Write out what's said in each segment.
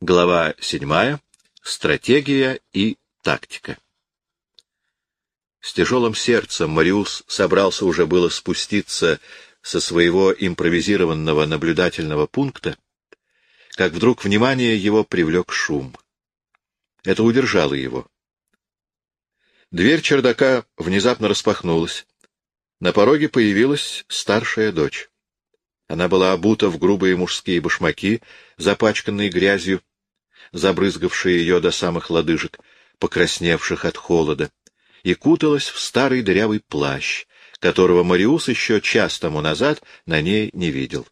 Глава седьмая. Стратегия и тактика. С тяжелым сердцем Мариус собрался уже было спуститься со своего импровизированного наблюдательного пункта, как вдруг внимание его привлек шум. Это удержало его. Дверь чердака внезапно распахнулась. На пороге появилась старшая дочь. Она была обута в грубые мужские башмаки, запачканные грязью, забрызгавшие ее до самых лодыжек, покрасневших от холода, и куталась в старый дырявый плащ, которого Мариус еще час тому назад на ней не видел.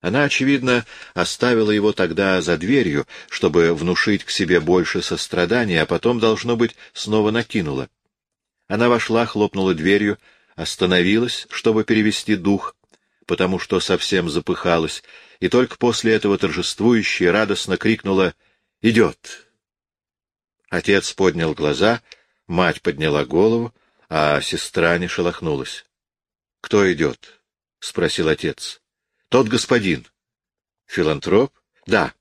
Она, очевидно, оставила его тогда за дверью, чтобы внушить к себе больше сострадания, а потом, должно быть, снова накинула. Она вошла, хлопнула дверью, остановилась, чтобы перевести дух, потому что совсем запыхалась, и только после этого торжествующе радостно крикнула «Идет!». Отец поднял глаза, мать подняла голову, а сестра не шелохнулась. — Кто идет? — спросил отец. — Тот господин. — Филантроп? — Да.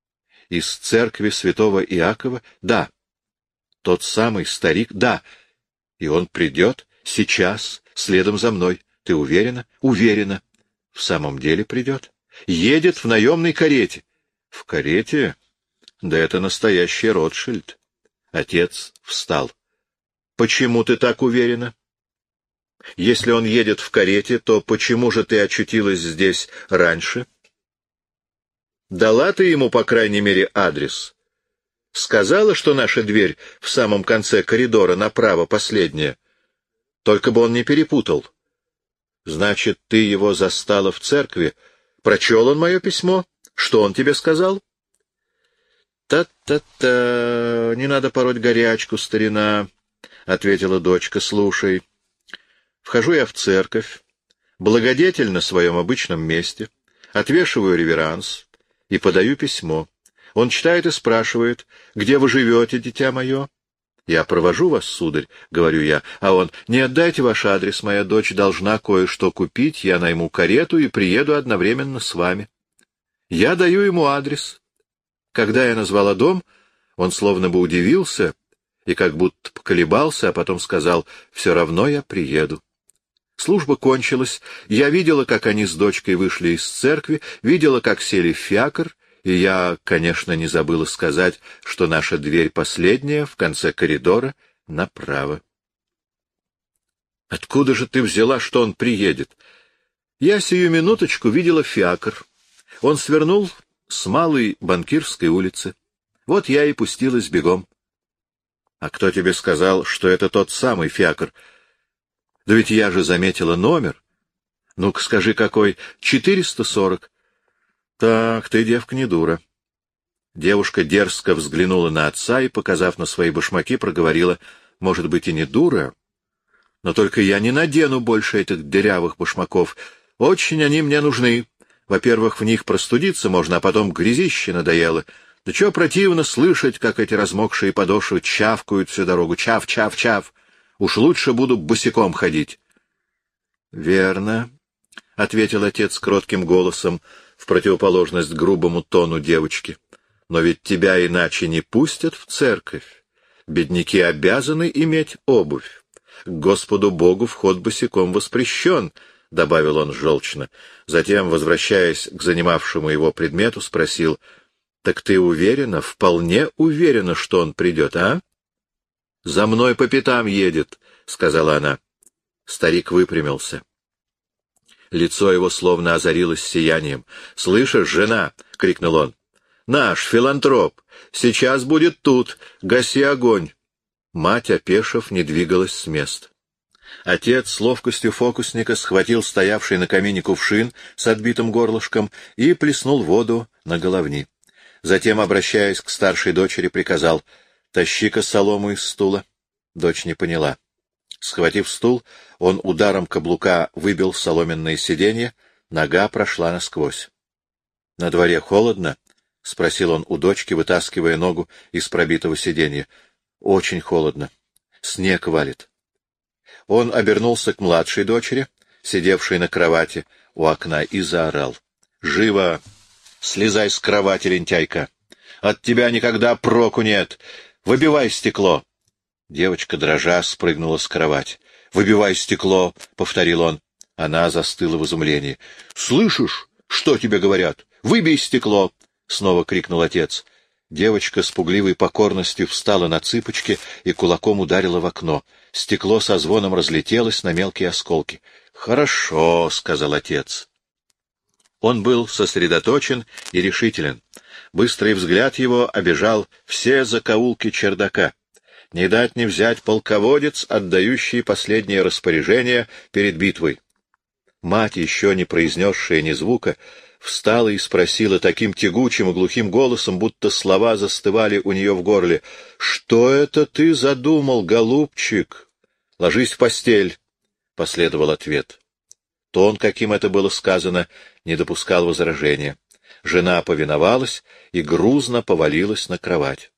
— Из церкви святого Иакова? — Да. — Тот самый старик? — Да. — И он придет? — Сейчас, следом за мной. Ты уверена? — Уверена. — В самом деле придет? — Едет в наемной карете. — В карете? Да это настоящий Ротшильд. Отец встал. — Почему ты так уверена? Если он едет в карете, то почему же ты очутилась здесь раньше? Дала ты ему, по крайней мере, адрес? Сказала, что наша дверь в самом конце коридора направо последняя? Только бы он не перепутал. Значит, ты его застала в церкви. Прочел он мое письмо? Что он тебе сказал? Та-та-та, не надо пороть горячку, старина, — ответила дочка, — слушай. Вхожу я в церковь, благодетель на своем обычном месте, отвешиваю реверанс и подаю письмо. Он читает и спрашивает, где вы живете, дитя мое? Я провожу вас, сударь, — говорю я, а он, не отдайте ваш адрес, моя дочь должна кое-что купить, я найму карету и приеду одновременно с вами. Я даю ему адрес. Когда я назвала дом, он словно бы удивился и как будто поколебался, а потом сказал, «Все равно я приеду». Служба кончилась, я видела, как они с дочкой вышли из церкви, видела, как сели в фиакр, и я, конечно, не забыла сказать, что наша дверь последняя, в конце коридора, направо. «Откуда же ты взяла, что он приедет?» Я сию минуточку видела фиакр. Он свернул с малой банкирской улицы. Вот я и пустилась бегом. — А кто тебе сказал, что это тот самый фиакр? — Да ведь я же заметила номер. — Ну-ка, скажи, какой? — Четыреста сорок. — Так, ты, девка, не дура. Девушка дерзко взглянула на отца и, показав на свои башмаки, проговорила, — Может быть, и не дура, но только я не надену больше этих дырявых башмаков. Очень они мне нужны. Во-первых, в них простудиться можно, а потом грязище надоело. Да чего противно слышать, как эти размокшие подошвы чавкают всю дорогу. Чав, чав, чав. Уж лучше буду босиком ходить. — Верно, — ответил отец кротким голосом, в противоположность грубому тону девочки. — Но ведь тебя иначе не пустят в церковь. Бедняки обязаны иметь обувь. К Господу Богу вход босиком воспрещен, — добавил он желчно. Затем, возвращаясь к занимавшему его предмету, спросил — так ты уверена, вполне уверена, что он придет, а? — За мной по пятам едет, — сказала она. Старик выпрямился. Лицо его словно озарилось сиянием. — Слышишь, жена? — крикнул он. — Наш филантроп. Сейчас будет тут. Гаси огонь. Мать, опешив, не двигалась с места. Отец с ловкостью фокусника схватил стоявший на камине кувшин с отбитым горлышком и плеснул воду на головни. Затем, обращаясь к старшей дочери, приказал «Тащи-ка солому из стула». Дочь не поняла. Схватив стул, он ударом каблука выбил соломенное сиденье, нога прошла насквозь. — На дворе холодно? — спросил он у дочки, вытаскивая ногу из пробитого сиденья. — Очень холодно. Снег валит. Он обернулся к младшей дочери, сидевшей на кровати у окна, и заорал. — Живо! Слезай с кровати, лентяйка. От тебя никогда проку нет. Выбивай стекло. Девочка, дрожа, спрыгнула с кровати. «Выбивай стекло», — повторил он. Она застыла в изумлении. «Слышишь, что тебе говорят? Выбей стекло!» — снова крикнул отец. Девочка с пугливой покорностью встала на цыпочки и кулаком ударила в окно. Стекло со звоном разлетелось на мелкие осколки. «Хорошо», — сказал отец. Он был сосредоточен и решителен. Быстрый взгляд его обежал все закоулки чердака. Не дать не взять полководец, отдающий последнее распоряжение перед битвой. Мать, еще не произнесшая ни звука, встала и спросила таким тягучим и глухим голосом, будто слова застывали у нее в горле. — Что это ты задумал, голубчик? — Ложись в постель, — последовал ответ. Тон, каким это было сказано, не допускал возражения. Жена повиновалась и грузно повалилась на кровать.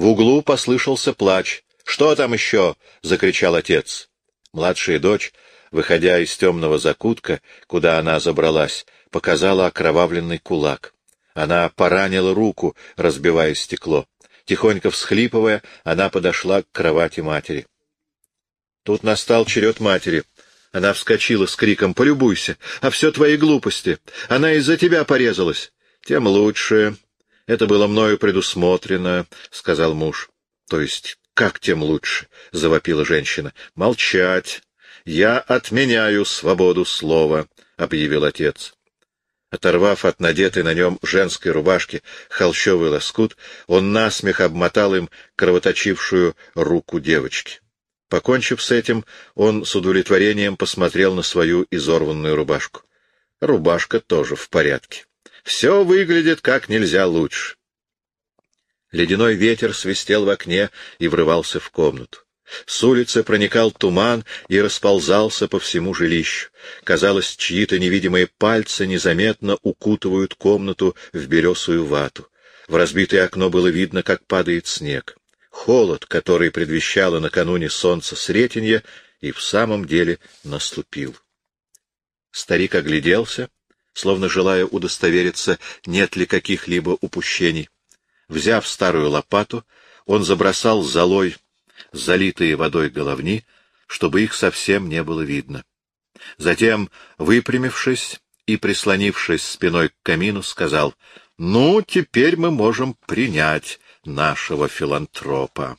В углу послышался плач. — Что там еще? — закричал отец. Младшая дочь, выходя из темного закутка, куда она забралась, показала окровавленный кулак. Она поранила руку, разбивая стекло. Тихонько всхлипывая, она подошла к кровати матери. Тут настал черед матери. Она вскочила с криком «Полюбуйся! А все твои глупости! Она из-за тебя порезалась!» «Тем лучше. Это было мною предусмотрено», — сказал муж. «То есть как тем лучше?» — завопила женщина. «Молчать! Я отменяю свободу слова», — объявил отец. Оторвав от надетой на нем женской рубашки холщовый лоскут, он насмех обмотал им кровоточившую руку девочки. Покончив с этим, он с удовлетворением посмотрел на свою изорванную рубашку. Рубашка тоже в порядке. Все выглядит как нельзя лучше. Ледяной ветер свистел в окне и врывался в комнату. С улицы проникал туман и расползался по всему жилищу. Казалось, чьи-то невидимые пальцы незаметно укутывают комнату в белесую вату. В разбитое окно было видно, как падает снег. Холод, который предвещало накануне солнца сретенье, и в самом деле наступил. Старик огляделся, словно желая удостовериться, нет ли каких-либо упущений. Взяв старую лопату, он забросал золой залитые водой головни, чтобы их совсем не было видно. Затем, выпрямившись и прислонившись спиной к камину, сказал, «Ну, теперь мы можем принять нашего филантропа».